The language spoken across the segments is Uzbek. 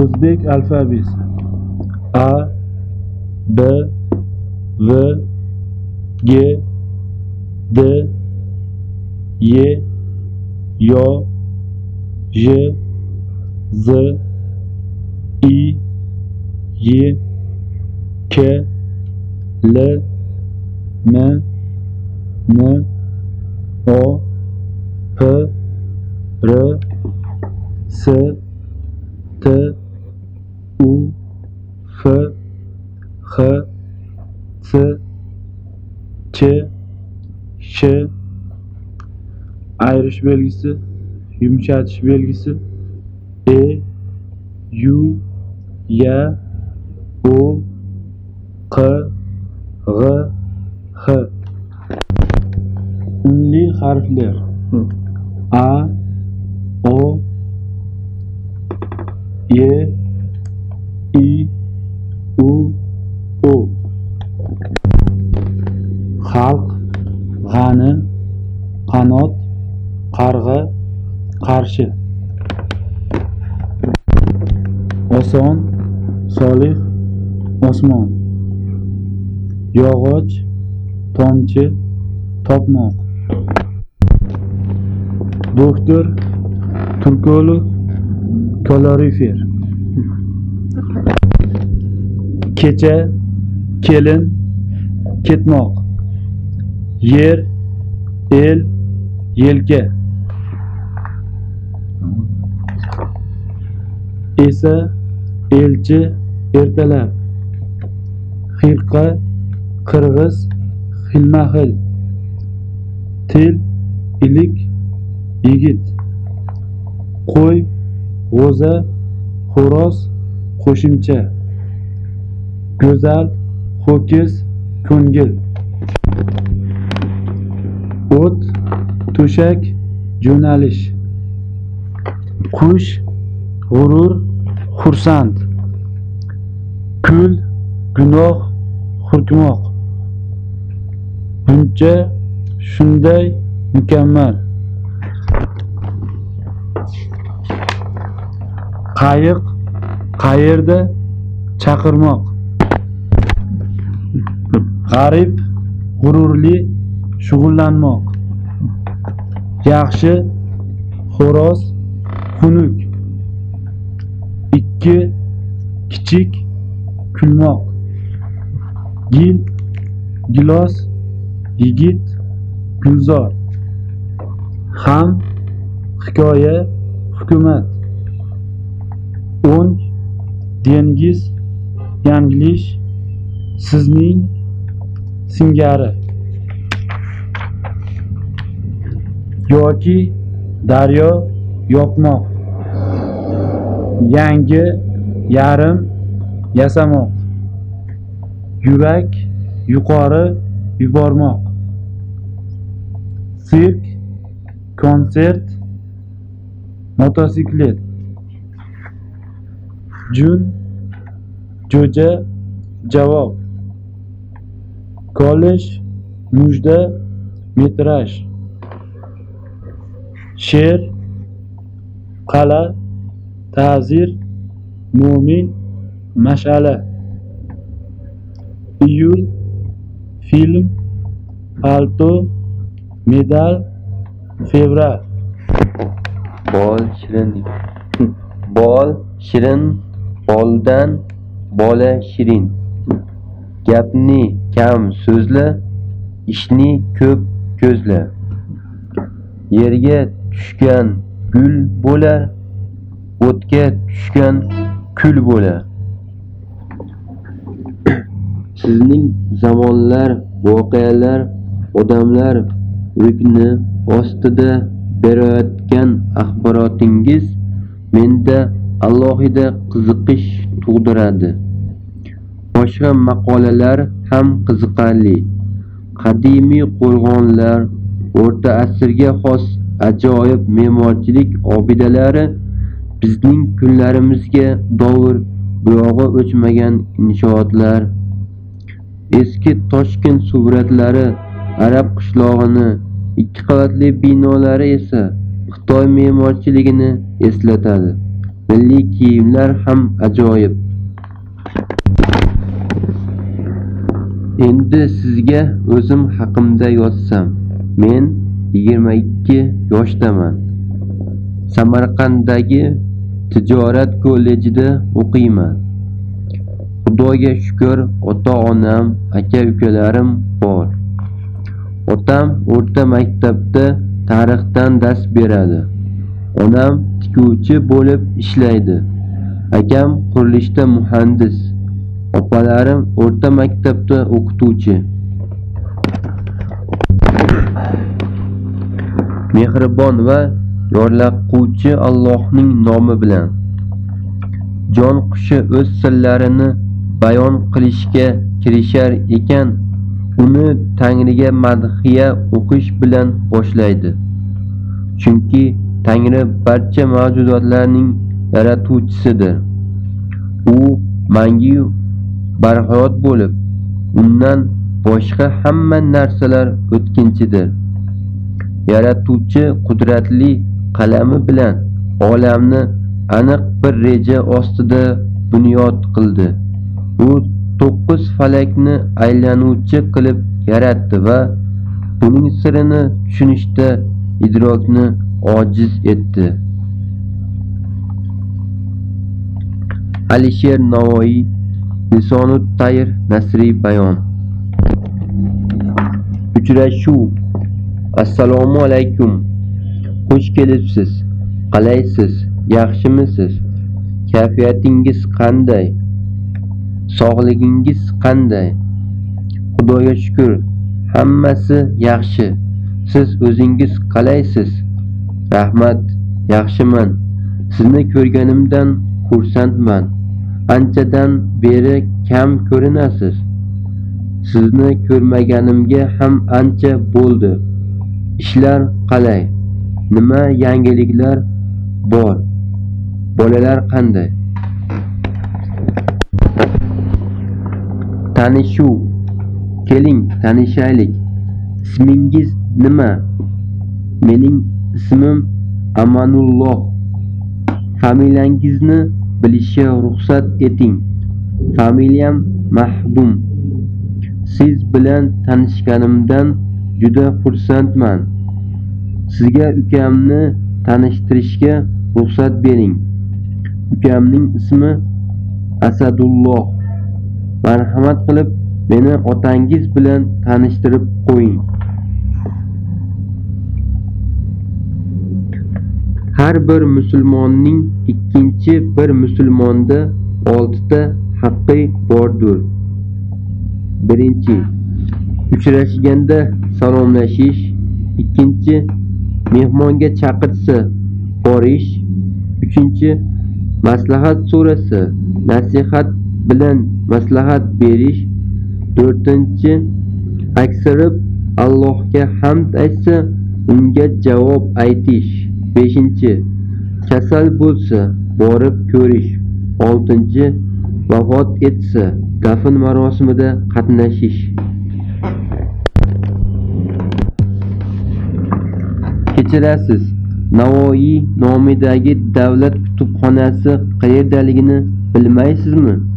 o'zbek alfabeti a b v g d y yo j z i y k l m n o p r s çarpış belgisi, yumuşatış belgisi E, U, Y, O, K, G, H. Ünlü harfler. A, oson solih osmon yog'och tomchi topmoq. Doktor turkolog kalorifer. Kecha kelin ketmoq. Yer el yelka. Esa elchi ertalab. Xirqa qirg'iz xilma xil til ilik yigit. Qo'y g'o'za xo'roz qo'shimcha go'zal ho'kiz ko'ngil. O't to'shak jo'nalish. Qush g'urur xursand. Kul gunoh hurkmoq buncha shunday mukammal qayiq qayerda chaqirmoq g'arib g'ururli shug'ullanmoq yaxshi xo'roz xunuk. İkki kichik kulmoq gil gilos yigit gulzor ham hikoya hukumat o'ng dengiz yanglish sizning singari. Yoki daryo yopmoq yangi yarim yasamoq. Yurak yuqori yubormoq. Sirk konsert motosiklet. Jun jo'ja javob. Kollej mujda metraj. She'r qal'a ta'zir mo'min mash'ala iyul. Film. Palto medal fevral. Bol shirin bol shirin boldan bola shirin gapni kam so'zla ishni ko'p ko'zla yerga tushgan gul bo'lar o'tga tushgan kul bo'lar sizning zamonlar voqealar odamlar rukni ostida berayotgan axborotingiz menda alohida qiziqish tug'diradi. Boshqa maqolalar ham qiziqarli. Qadimiy qo'rg'onlar o'rta asrga xos ajoyib me'morchilik obidalari bizning kunlarimizga dovur buyog'i o'chmagan inshootlar eski toshkent suratlari arab qishlog'ini ikki qavatli binolari esa xitoy me'morchiligini eslatadi milliy kiyimlar ham ajoyib. Endi sizga o'zim haqimda yozsam, men 22 yoshdaman. Samarqanddagi tijorat kollejida o'qiyman. Xudoga shukr, ota-onam, aka-ukalarim bor. Otam o'rta maktabda tarixdan dars beradi. Onam tikuvchi bo'lib ishlaydi. Akam qurilishda muhandis. Opalarim o'rta maktabda o'qituvchi. Mehribon va yorlaquvchi Allohning nomi bilan. Jon qushi o'z sirlarini bayon qilishga kirishar ekan, uni Tangriga madhiya o'qish bilan boshlaydi. Chunki Tangri barcha mavjudotlarning yaratuvchisidir. U mangu barhayot bo'lib, undan boshqa hamma narsalar o'tkinchidir. Yaratuvchi qudratli qalami bilan olamni aniq bir reja ostida bunyod qildi. U to'qqiz falakni aylanuvchi qilib yaratdi va buning sirini tushunishda idrokni ojiz etdi. Alisher Navoiy Lisonut Tayr Nasriy bayon Uchrashuv Assalomu alaykum. Xush kelibsiz. Qalaysiz? Yaxshimisiz? Kayfiyatingiz qanday? Sog'ligingiz qanday? Xudoga shukr, hammasi yaxshi. Siz o'zingiz qalaysiz? Rahmat, yaxshiman. Sizni ko'rganimdan xursandman. Anchadan beri kam ko'rinasiz. Sizni ko'rmaganimga ham ancha bo'ldi. Ishlar qalay? Nima yangiliklar bor? Bolalar qanday? Tanishuv. Keling, tanishaylik. Ismingiz nima? Mening ismim Amanulloh. Familiyangizni bilishga ruxsat eting. Familiyam Mahdum. Siz bilan tanishganimdan juda xursandman. Sizga ukamni tanishtirishga ruxsat bering. Ukamning ismi Asadulloh. Marhamat qilib meni otangiz bilan tanishtirib qo'ying. Har bir musulmonning ikkinchi bir musulmonda oltita haqqi bordir. Birinchi, uchrashganda salomlashish. Ikkinchi, mehmonga chaqirsa borish. Uchinchi, maslahat so'rasa, nasihat bilan maslahat berish. To'rtinchi, aksirib Allohga hamd aytsa, unga javob aytish. Beshinchi, kasal bo'lsa, borib ko'rish. Oltinchi, vafot etsa, dafn marosimida qatnashish. Kechirasiz, Navoiy nomidagi davlat kutubxonasi qayerdaligini bilmaysizmi?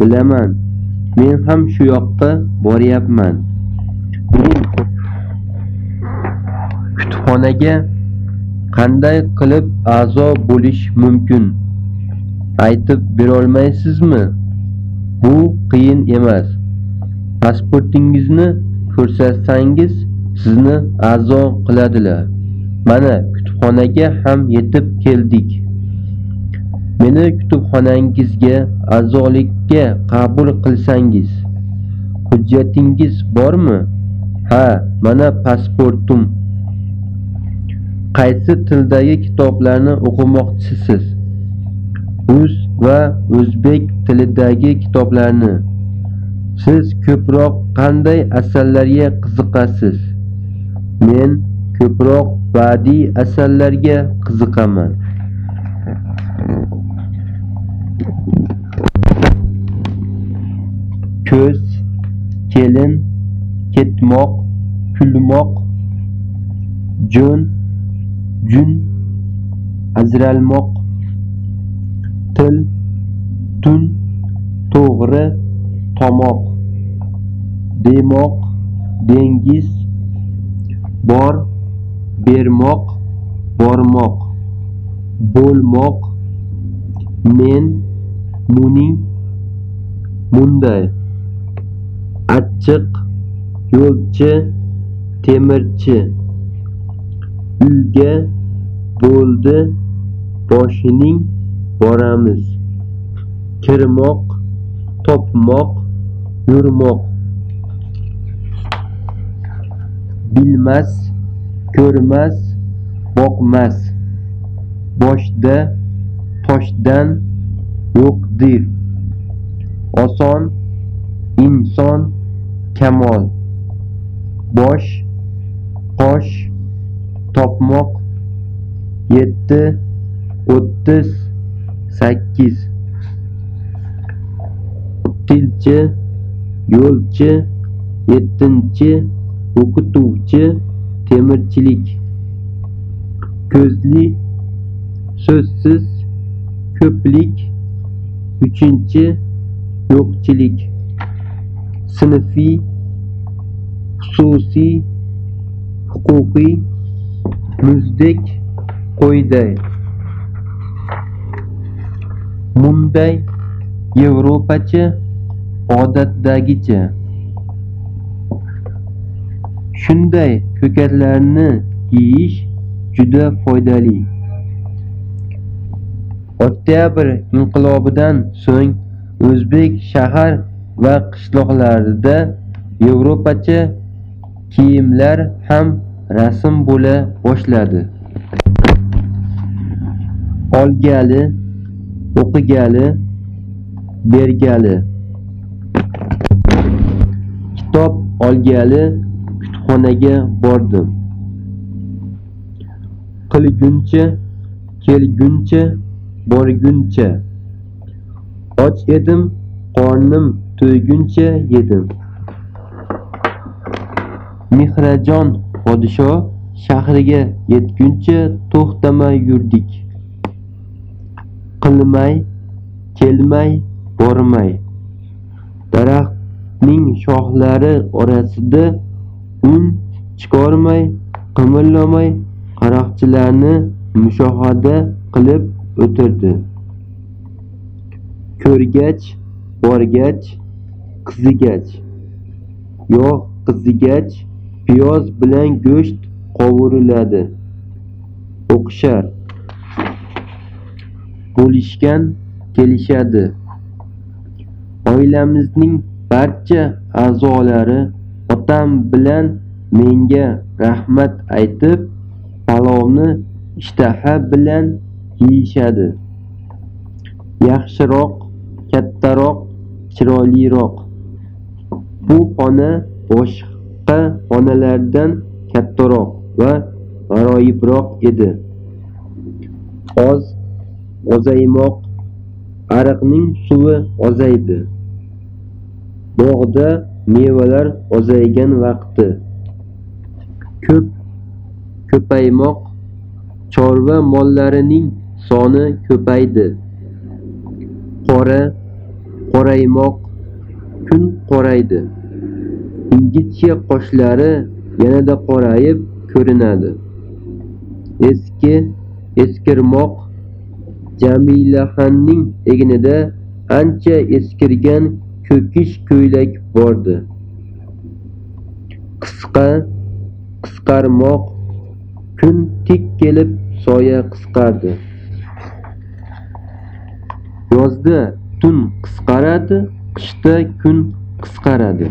Bilaman. Men ham shu yoqqa boryapman. Men kutubxonaga qanday qilib a'zo bo'lish mumkin? Aytib berolmaysizmi? Bu qiyin emas. Pasportingizni ko'rsatsangiz, sizni a'zo qiladilar. Mana kutubxonaga ham yetib keldik. Meni kutubxonangizga a'zolikka qabul qilsangiz, hujjatingiz bormi? Ha, mana pasportim. Qaysi tildagi kitoblarni o'qimoqchisiz? Rus va o'zbek tilidagi kitoblarni. Siz ko'proq qanday asarlarga qiziqasiz? Men ko'proq badiiy asarlarga qiziqaman. Ko'z, kelin, ketmoq, kulmoq, jo'n, jun, ajralmoq, til tun to'g'ri tomoq demoq dengiz bor bermoq bormoq bo'lmoq men muning munday. Achchiq yo'lchi temirchi uyga bo'ldi boshining boramiz kirmoq topmoq yurmoq bilmas ko'rmas boqmas boshda toshdan yo'qdir oson inson kamol bosh qosh topmoq yetti o'ttiz sakkiz tilchi yo'lchi yettinchi o'qituvchi temirchilik ko'zli so'zsiz ko'plik uchinchi yo'qchilik sinfiy xususiy huquqiy muzdek qo'yday. Munday yevropacha odatdagicha. Shunday ko'katlarni kiyish juda foydali. Oktyabr inqilobidan so'ng o'zbek shahar va qishloqlarda yevropacha kiyimlar ham rasm bo'la boshladi. Olgali o'qigali bergali. Kitob olgali kutubxonaga bordim. Qilguncha kelguncha borguncha. Och edim qornim to'yguncha yedim. Mehrajon podsho shahriga yetguncha to'xtamay yurdik. Qilmay kelmay bormay. Daraxtning shoxlari orasida un chiqarmay qimirlamay qaroqchilarni mushohada qilib o'tirdi. Ko'rgach borgach qizigach. Yog' qizigach piyoz bilan go'sht qovuriladi. O'qishar bo'lishgan kelishadi. Oilamizning barcha a'zolari otam bilan menga rahmat aytib palovni ishtaha bilan yeyishadi. Yaxshiroq kattaroq chiroyliroq. Bu xona boshqa xonalardan kattaroq va g'aroyibroq edi. Oz ozaymoq ariqning suvi ozaydi. Bog'da mevalar ozaygan vaqti. Ko'p ko'paymoq chorva mollarining soni ko'paydi. Qora qoraymoq kun qoraydi. Ingichka qoshlari yanada qorayib ko'rinadi. Eski eskirmoq jamilaxonning egnida ancha eskirgan ko'kish ko'ylak bordi. Qisqa qisqarmoq kun tik kelib soya qisqardi. Yozda tun qisqaradi qishda kun qisqaradi.